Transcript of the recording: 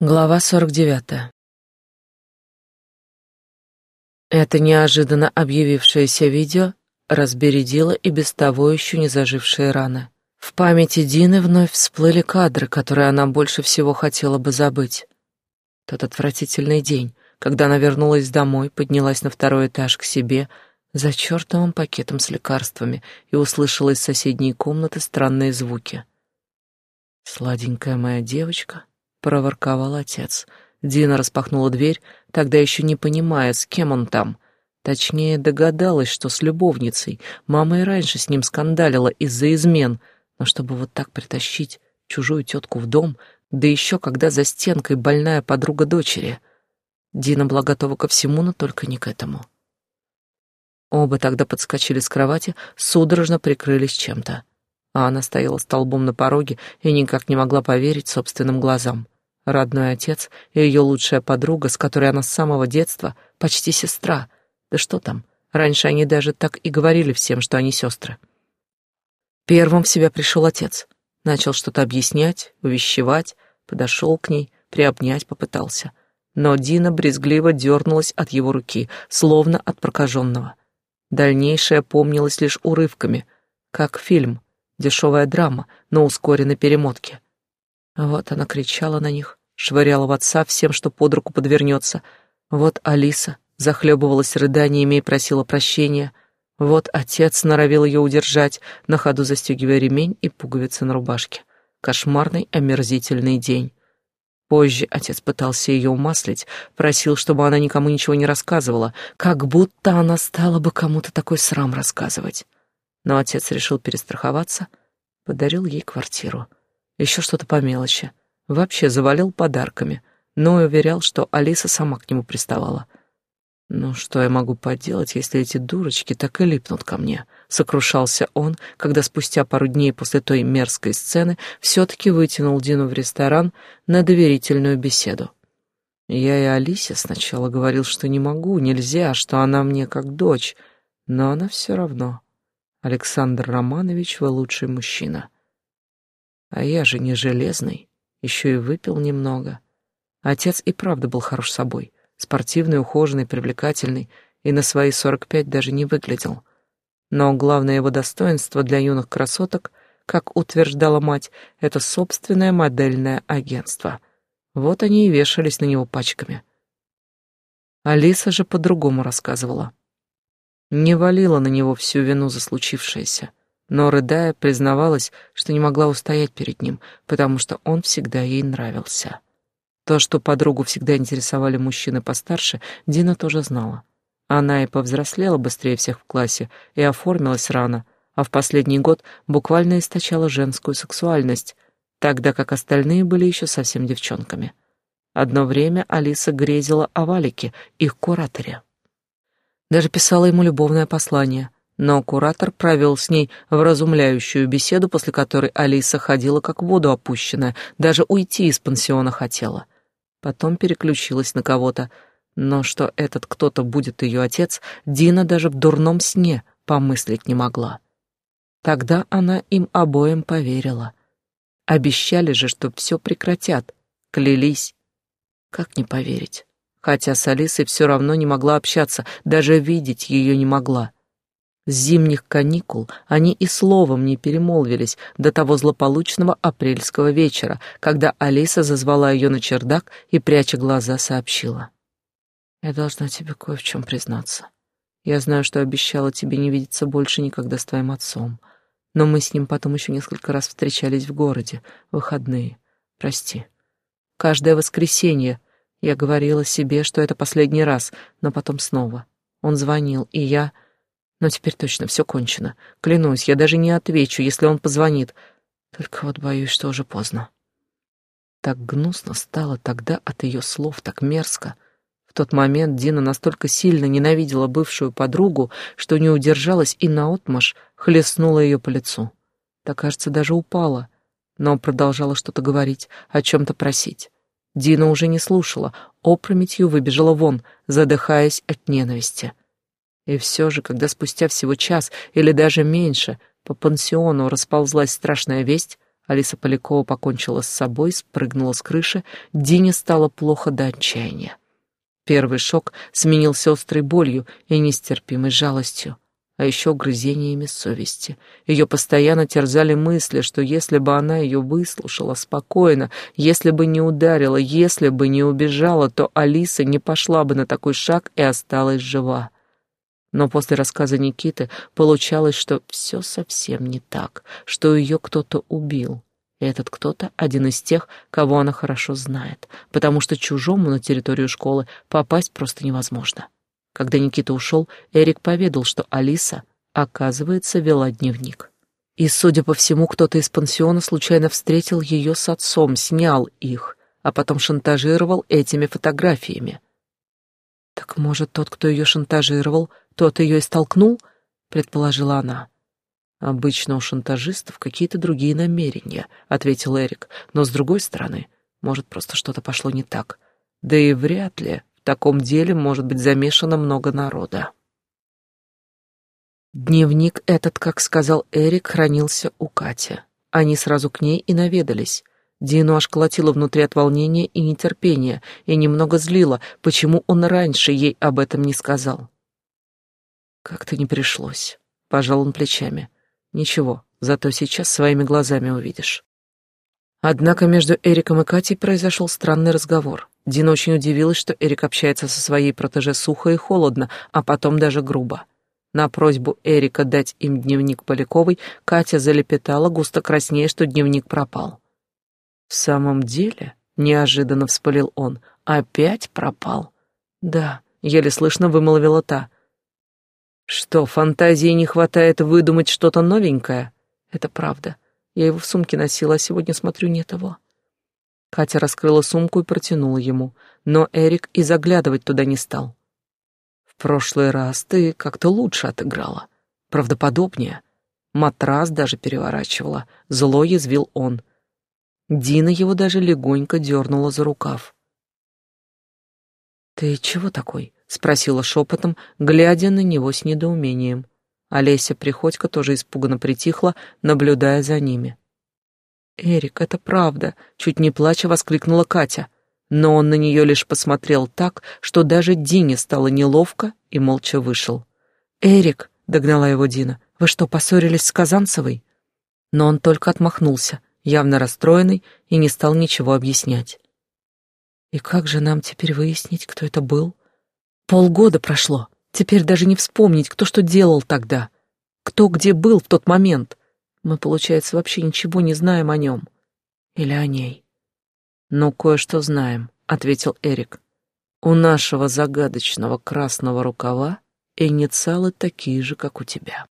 Глава 49. Это неожиданно объявившееся видео разбередило и без того еще не зажившие раны. В памяти Дины вновь всплыли кадры, которые она больше всего хотела бы забыть. Тот отвратительный день, когда она вернулась домой, поднялась на второй этаж к себе за чертовым пакетом с лекарствами и услышала из соседней комнаты странные звуки. «Сладенькая моя девочка», — проворковал отец. Дина распахнула дверь, тогда еще не понимая, с кем он там. Точнее, догадалась, что с любовницей. Мама и раньше с ним скандалила из-за измен, но чтобы вот так притащить чужую тетку в дом, да еще когда за стенкой больная подруга дочери. Дина была готова ко всему, но только не к этому. Оба тогда подскочили с кровати, судорожно прикрылись чем-то а она стояла столбом на пороге и никак не могла поверить собственным глазам. Родной отец и ее лучшая подруга, с которой она с самого детства, почти сестра. Да что там, раньше они даже так и говорили всем, что они сестры. Первым в себя пришел отец. Начал что-то объяснять, увещевать, подошел к ней, приобнять попытался. Но Дина брезгливо дернулась от его руки, словно от прокаженного. Дальнейшее помнилось лишь урывками, как фильм — Дешевая драма на ускоренной перемотке. Вот она кричала на них, швыряла в отца всем, что под руку подвернется. Вот Алиса захлебывалась рыданиями и просила прощения. Вот отец норовил ее удержать, на ходу застегивая ремень и пуговицы на рубашке. Кошмарный, омерзительный день. Позже отец пытался ее умаслить, просил, чтобы она никому ничего не рассказывала, как будто она стала бы кому-то такой срам рассказывать но отец решил перестраховаться, подарил ей квартиру. Еще что-то по мелочи. Вообще завалил подарками, но и уверял, что Алиса сама к нему приставала. «Ну, что я могу поделать, если эти дурочки так и липнут ко мне?» — сокрушался он, когда спустя пару дней после той мерзкой сцены все-таки вытянул Дину в ресторан на доверительную беседу. Я и Алисе сначала говорил, что не могу, нельзя, что она мне как дочь, но она все равно Александр Романович, вы лучший мужчина. А я же не железный, еще и выпил немного. Отец и правда был хорош собой, спортивный, ухоженный, привлекательный, и на свои сорок пять даже не выглядел. Но главное его достоинство для юных красоток, как утверждала мать, это собственное модельное агентство. Вот они и вешались на него пачками. Алиса же по-другому рассказывала не валила на него всю вину за случившееся, но, рыдая, признавалась, что не могла устоять перед ним, потому что он всегда ей нравился. То, что подругу всегда интересовали мужчины постарше, Дина тоже знала. Она и повзрослела быстрее всех в классе, и оформилась рано, а в последний год буквально источала женскую сексуальность, тогда как остальные были еще совсем девчонками. Одно время Алиса грезила о Валике, их кураторе. Даже писала ему любовное послание, но куратор провел с ней вразумляющую беседу, после которой Алиса ходила как в воду опущенная, даже уйти из пансиона хотела. Потом переключилась на кого-то, но что этот кто-то будет ее отец, Дина даже в дурном сне помыслить не могла. Тогда она им обоим поверила. Обещали же, что все прекратят, клялись. Как не поверить? Хотя с Алисой все равно не могла общаться, даже видеть ее не могла. С зимних каникул они и словом не перемолвились до того злополучного апрельского вечера, когда Алиса зазвала ее на чердак и, пряча глаза, сообщила. «Я должна тебе кое в чем признаться. Я знаю, что обещала тебе не видеться больше никогда с твоим отцом, но мы с ним потом еще несколько раз встречались в городе, выходные. Прости. Каждое воскресенье я говорила себе, что это последний раз, но потом снова. Он звонил, и я... Но теперь точно все кончено. Клянусь, я даже не отвечу, если он позвонит. Только вот боюсь, что уже поздно. Так гнусно стало тогда от ее слов, так мерзко. В тот момент Дина настолько сильно ненавидела бывшую подругу, что не удержалась и наотмашь хлестнула ее по лицу. Так, кажется, даже упала, но продолжала что-то говорить, о чем-то просить. Дина уже не слушала, опрометью выбежала вон, задыхаясь от ненависти. И все же, когда спустя всего час или даже меньше по пансиону расползлась страшная весть, Алиса Полякова покончила с собой, спрыгнула с крыши, Дине стало плохо до отчаяния. Первый шок сменился острой болью и нестерпимой жалостью а еще грызениями совести. Ее постоянно терзали мысли, что если бы она ее выслушала спокойно, если бы не ударила, если бы не убежала, то Алиса не пошла бы на такой шаг и осталась жива. Но после рассказа Никиты получалось, что все совсем не так, что ее кто-то убил. И этот кто-то один из тех, кого она хорошо знает, потому что чужому на территорию школы попасть просто невозможно. Когда Никита ушел, Эрик поведал, что Алиса, оказывается, вела дневник. И, судя по всему, кто-то из пансиона случайно встретил ее с отцом, снял их, а потом шантажировал этими фотографиями. «Так, может, тот, кто ее шантажировал, тот ее и столкнул?» — предположила она. «Обычно у шантажистов какие-то другие намерения», — ответил Эрик. «Но, с другой стороны, может, просто что-то пошло не так. Да и вряд ли таком деле может быть замешано много народа. Дневник этот, как сказал Эрик, хранился у Кати. Они сразу к ней и наведались. Дину аж колотило внутри от волнения и нетерпения, и немного злило, почему он раньше ей об этом не сказал. «Как-то не пришлось», — пожал он плечами. «Ничего, зато сейчас своими глазами увидишь». Однако между Эриком и Катей произошел странный разговор. Дина очень удивилась, что Эрик общается со своей протеже сухо и холодно, а потом даже грубо. На просьбу Эрика дать им дневник Поляковой Катя залепетала, густо краснея, что дневник пропал. «В самом деле?» — неожиданно вспылил он. «Опять пропал?» «Да», — еле слышно вымолвила та. «Что, фантазии не хватает выдумать что-то новенькое?» «Это правда. Я его в сумке носила, а сегодня смотрю, нет его». Катя раскрыла сумку и протянула ему, но Эрик и заглядывать туда не стал. «В прошлый раз ты как-то лучше отыграла, правдоподобнее. Матрас даже переворачивала, зло язвил он. Дина его даже легонько дернула за рукав. «Ты чего такой?» — спросила шепотом, глядя на него с недоумением. Олеся Приходько тоже испуганно притихла, наблюдая за ними. «Эрик, это правда!» — чуть не плача воскликнула Катя. Но он на нее лишь посмотрел так, что даже Дине стало неловко и молча вышел. «Эрик!» — догнала его Дина. «Вы что, поссорились с Казанцевой?» Но он только отмахнулся, явно расстроенный, и не стал ничего объяснять. «И как же нам теперь выяснить, кто это был?» «Полгода прошло. Теперь даже не вспомнить, кто что делал тогда. Кто где был в тот момент. Мы, получается, вообще ничего не знаем о нем. Или о ней. «Ну, кое-что знаем», — ответил Эрик. «У нашего загадочного красного рукава инициалы такие же, как у тебя».